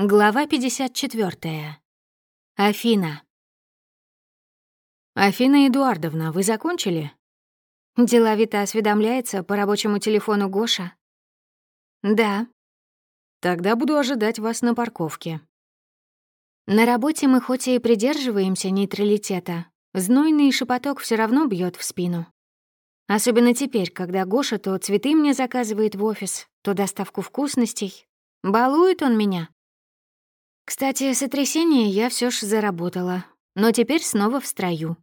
Глава 54. Афина. «Афина Эдуардовна, вы закончили?» Деловито осведомляется по рабочему телефону Гоша. «Да». «Тогда буду ожидать вас на парковке». На работе мы хоть и придерживаемся нейтралитета, знойный шепоток все равно бьет в спину. Особенно теперь, когда Гоша то цветы мне заказывает в офис, то доставку вкусностей. Балует он меня. Кстати, сотрясение я все ж заработала, но теперь снова в строю.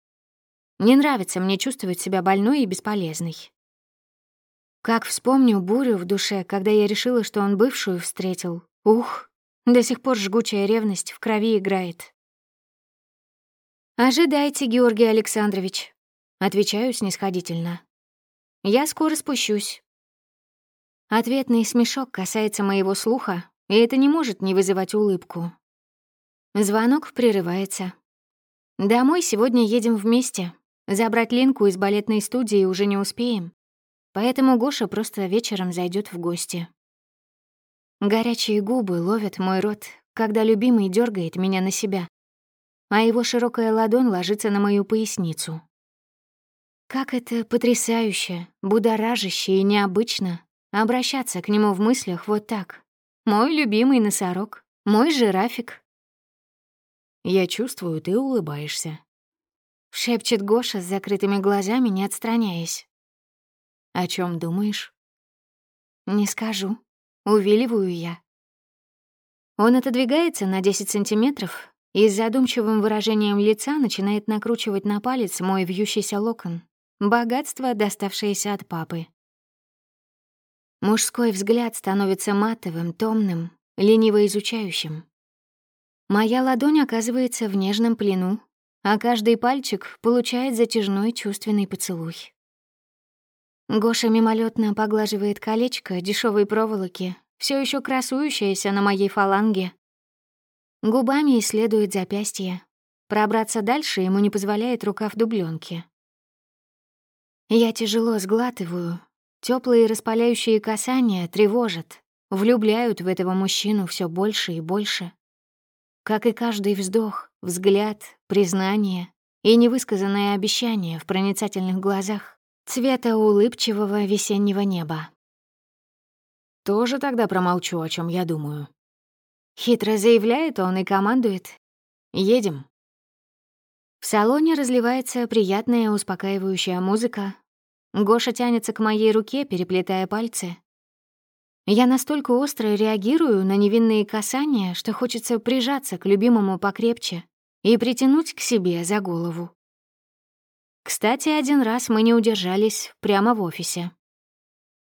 Не нравится мне чувствовать себя больной и бесполезной. Как вспомню бурю в душе, когда я решила, что он бывшую встретил. Ух, до сих пор жгучая ревность в крови играет. «Ожидайте, Георгий Александрович», — отвечаю снисходительно. «Я скоро спущусь». Ответный смешок касается моего слуха, и это не может не вызывать улыбку. Звонок прерывается. Домой сегодня едем вместе. Забрать Линку из балетной студии уже не успеем. Поэтому Гоша просто вечером зайдет в гости. Горячие губы ловят мой рот, когда любимый дергает меня на себя, а его широкая ладонь ложится на мою поясницу. Как это потрясающе, будоражаще и необычно обращаться к нему в мыслях вот так, мой любимый носорог, мой жирафик. Я чувствую, ты улыбаешься. Шепчет Гоша с закрытыми глазами, не отстраняясь. О чем думаешь? Не скажу. Увиливаю я. Он отодвигается на 10 сантиметров и с задумчивым выражением лица начинает накручивать на палец мой вьющийся локон. Богатство, доставшееся от папы. Мужской взгляд становится матовым, томным, лениво изучающим. Моя ладонь оказывается в нежном плену, а каждый пальчик получает затяжной чувственный поцелуй. Гоша мимолетно поглаживает колечко дешевой проволоки, все еще красующееся на моей фаланге. Губами исследует запястье. Пробраться дальше ему не позволяет рукав дубленки. Я тяжело сглатываю, Теплые распаляющие касания тревожат, влюбляют в этого мужчину все больше и больше. Как и каждый вздох, взгляд, признание и невысказанное обещание в проницательных глазах цвета улыбчивого весеннего неба. Тоже тогда промолчу, о чем я думаю. Хитро заявляет он и командует. «Едем». В салоне разливается приятная успокаивающая музыка, Гоша тянется к моей руке, переплетая пальцы. Я настолько остро реагирую на невинные касания, что хочется прижаться к любимому покрепче и притянуть к себе за голову. Кстати, один раз мы не удержались прямо в офисе.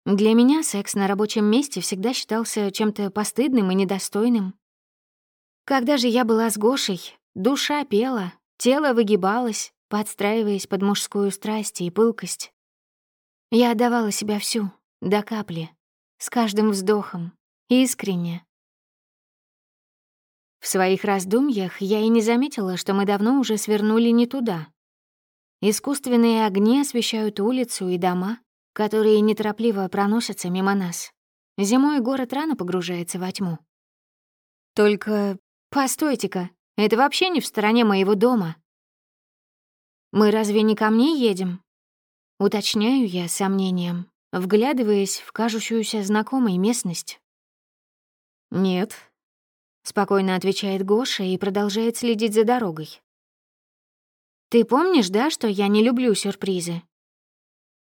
Для меня секс на рабочем месте всегда считался чем-то постыдным и недостойным. Когда же я была с Гошей, душа пела, тело выгибалось, подстраиваясь под мужскую страсть и пылкость. Я отдавала себя всю, до капли, с каждым вздохом, искренне. В своих раздумьях я и не заметила, что мы давно уже свернули не туда. Искусственные огни освещают улицу и дома, которые неторопливо проносятся мимо нас. Зимой город рано погружается во тьму. Только постойте-ка, это вообще не в стороне моего дома. Мы разве не ко мне едем? Уточняю я с сомнением, вглядываясь в кажущуюся знакомой местность. «Нет», — спокойно отвечает Гоша и продолжает следить за дорогой. «Ты помнишь, да, что я не люблю сюрпризы?»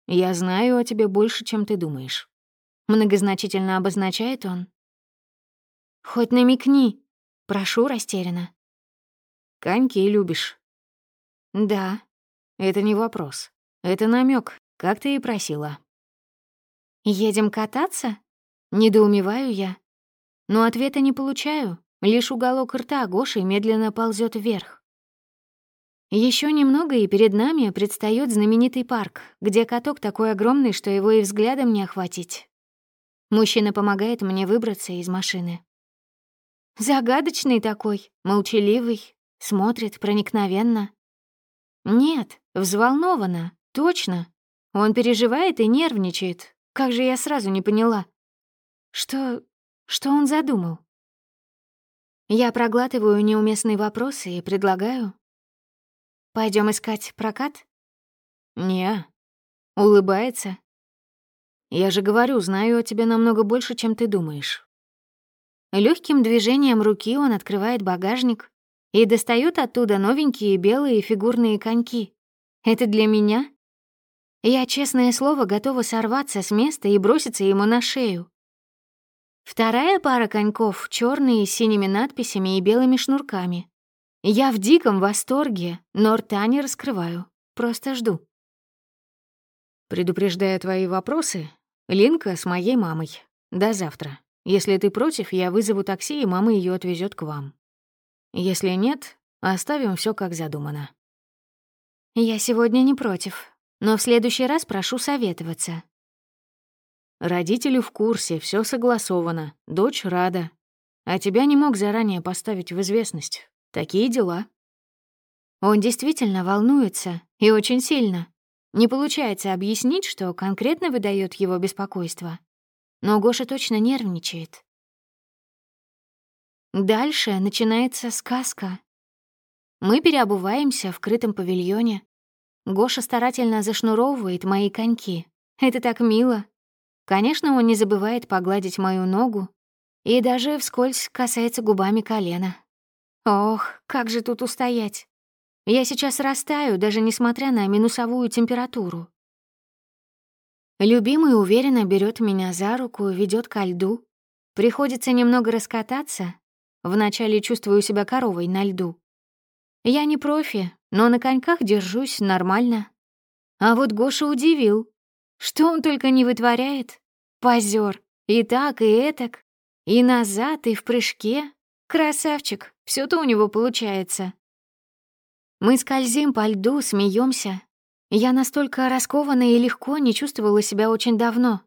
«Я знаю о тебе больше, чем ты думаешь», — многозначительно обозначает он. «Хоть намекни», — прошу растерянно. «Коньки любишь?» «Да». «Это не вопрос. Это намек, как ты и просила. Едем кататься? Недоумеваю я. Но ответа не получаю, лишь уголок рта Гоши медленно ползет вверх. Еще немного, и перед нами предстает знаменитый парк, где каток такой огромный, что его и взглядом не охватить. Мужчина помогает мне выбраться из машины. Загадочный такой, молчаливый, смотрит проникновенно. Нет, взволнованно, Точно. Он переживает и нервничает. Как же я сразу не поняла. Что... что он задумал? Я проглатываю неуместные вопросы и предлагаю. Пойдем искать прокат? Не. Улыбается. Я же говорю, знаю о тебе намного больше, чем ты думаешь. Легким движением руки он открывает багажник и достает оттуда новенькие белые фигурные коньки. Это для меня? Я, честное слово, готова сорваться с места и броситься ему на шею. Вторая пара коньков черные с синими надписями и белыми шнурками. Я в диком восторге, но рта не раскрываю, просто жду. Предупреждая твои вопросы, Линка с моей мамой. До завтра. Если ты против, я вызову такси, и мама ее отвезет к вам. Если нет, оставим все как задумано. Я сегодня не против, но в следующий раз прошу советоваться. Родители в курсе, все согласовано, дочь рада. А тебя не мог заранее поставить в известность. Такие дела. Он действительно волнуется, и очень сильно. Не получается объяснить, что конкретно выдает его беспокойство. Но Гоша точно нервничает. Дальше начинается сказка. Мы переобуваемся в крытом павильоне. Гоша старательно зашнуровывает мои коньки. Это так мило. Конечно, он не забывает погладить мою ногу и даже вскользь касается губами колена. Ох, как же тут устоять. Я сейчас растаю, даже несмотря на минусовую температуру. Любимый уверенно берет меня за руку, ведет ко льду. Приходится немного раскататься. Вначале чувствую себя коровой на льду. Я не профи, но на коньках держусь нормально. А вот Гоша удивил. Что он только не вытворяет. Позер. И так, и этак. И назад, и в прыжке. Красавчик. все то у него получается. Мы скользим по льду, смеемся. Я настолько раскована и легко не чувствовала себя очень давно.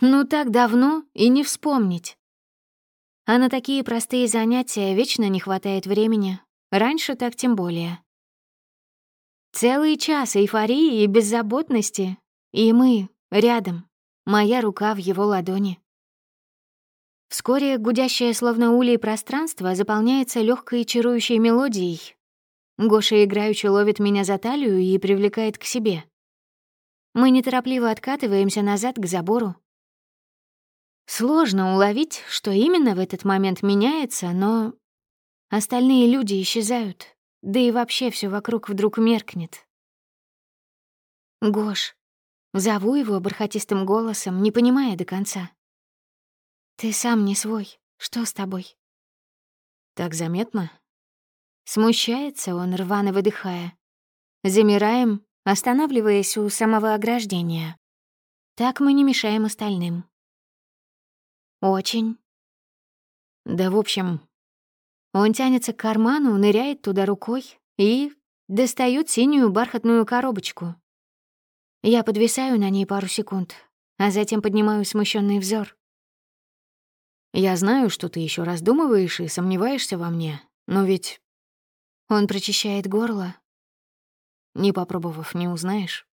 Ну так давно и не вспомнить. А на такие простые занятия вечно не хватает времени. Раньше так тем более. Целый час эйфории и беззаботности. И мы рядом. Моя рука в его ладони. Вскоре гудящее словно улей пространство заполняется легкой чарующей мелодией. Гоша играючи ловит меня за талию и привлекает к себе. Мы неторопливо откатываемся назад к забору. Сложно уловить, что именно в этот момент меняется, но остальные люди исчезают, да и вообще все вокруг вдруг меркнет. Гош, Зову его бархатистым голосом, не понимая до конца. «Ты сам не свой. Что с тобой?» «Так заметно?» Смущается он, рвано выдыхая. Замираем, останавливаясь у самого ограждения. Так мы не мешаем остальным. «Очень». «Да, в общем...» Он тянется к карману, ныряет туда рукой и достает синюю бархатную коробочку, я подвисаю на ней пару секунд, а затем поднимаю смущенный взор. «Я знаю, что ты еще раздумываешь и сомневаешься во мне, но ведь...» Он прочищает горло. Не попробовав, не узнаешь.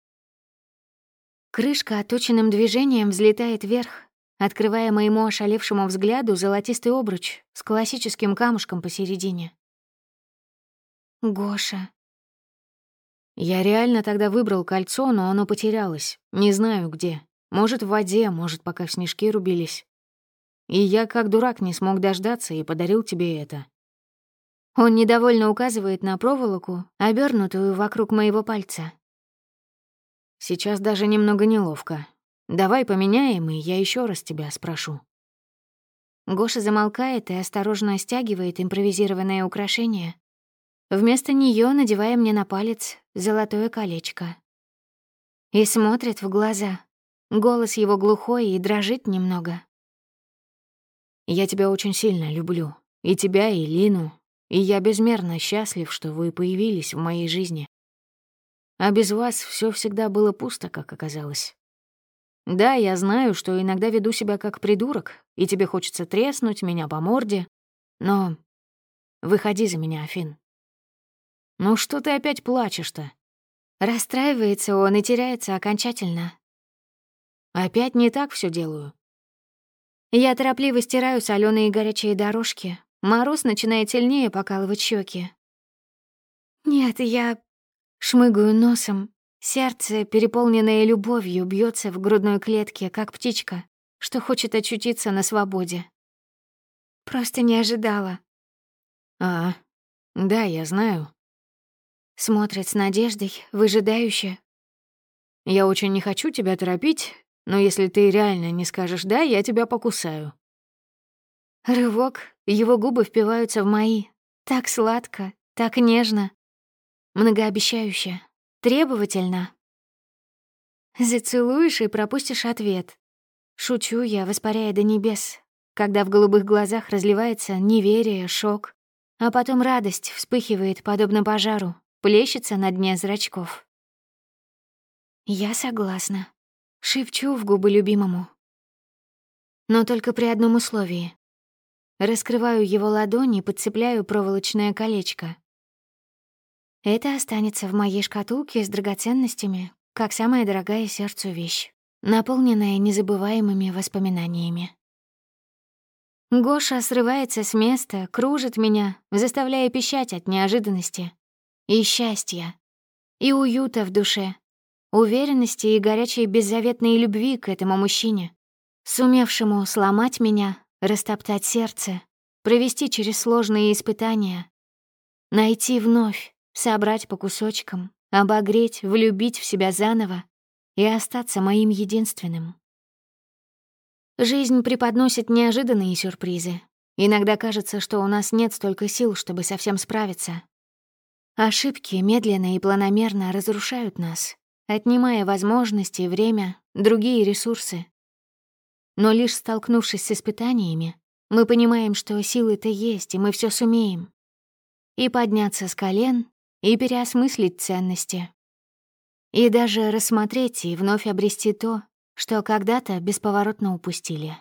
Крышка оточенным движением взлетает вверх, открывая моему ошалевшему взгляду золотистый обруч с классическим камушком посередине. Гоша. Я реально тогда выбрал кольцо, но оно потерялось. Не знаю где. Может, в воде, может, пока снежки рубились. И я, как дурак, не смог дождаться и подарил тебе это. Он недовольно указывает на проволоку, обернутую вокруг моего пальца. Сейчас даже немного неловко. Давай поменяем, и я еще раз тебя спрошу. Гоша замолкает и осторожно стягивает импровизированное украшение, Вместо нее надевая мне на палец золотое колечко. И смотрит в глаза. Голос его глухой и дрожит немного. «Я тебя очень сильно люблю. И тебя, и Лину. И я безмерно счастлив, что вы появились в моей жизни. А без вас все всегда было пусто, как оказалось. Да, я знаю, что иногда веду себя как придурок, и тебе хочется треснуть меня по морде, но выходи за меня, Афин. «Ну что ты опять плачешь-то?» Расстраивается он и теряется окончательно. «Опять не так все делаю?» Я торопливо стираю соленые горячие дорожки, Мороз начинает сильнее покалывать щеки. Нет, я шмыгаю носом. Сердце, переполненное любовью, бьется в грудной клетке, как птичка, что хочет очутиться на свободе. Просто не ожидала. А, да, я знаю. Смотрит с надеждой, выжидающе. Я очень не хочу тебя торопить, но если ты реально не скажешь «да», я тебя покусаю. Рывок, его губы впиваются в мои. Так сладко, так нежно. Многообещающе, требовательно. Зацелуешь и пропустишь ответ. Шучу я, воспаряя до небес, когда в голубых глазах разливается неверие, шок, а потом радость вспыхивает, подобно пожару, плещется на дне зрачков. Я согласна. Шепчу в губы любимому. Но только при одном условии. Раскрываю его ладони, подцепляю проволочное колечко. Это останется в моей шкатулке с драгоценностями, как самая дорогая сердцу вещь, наполненная незабываемыми воспоминаниями. Гоша срывается с места, кружит меня, заставляя пищать от неожиданности. И счастья, и уюта в душе, уверенности и горячей беззаветной любви к этому мужчине, сумевшему сломать меня, растоптать сердце, провести через сложные испытания, найти вновь, собрать по кусочкам, обогреть, влюбить в себя заново и остаться моим единственным. Жизнь преподносит неожиданные сюрпризы. Иногда кажется, что у нас нет столько сил, чтобы совсем справиться. Ошибки медленно и планомерно разрушают нас, отнимая возможности, время, другие ресурсы. Но лишь столкнувшись с испытаниями, мы понимаем, что силы-то есть, и мы все сумеем. И подняться с колен, и переосмыслить ценности. И даже рассмотреть и вновь обрести то, что когда-то бесповоротно упустили.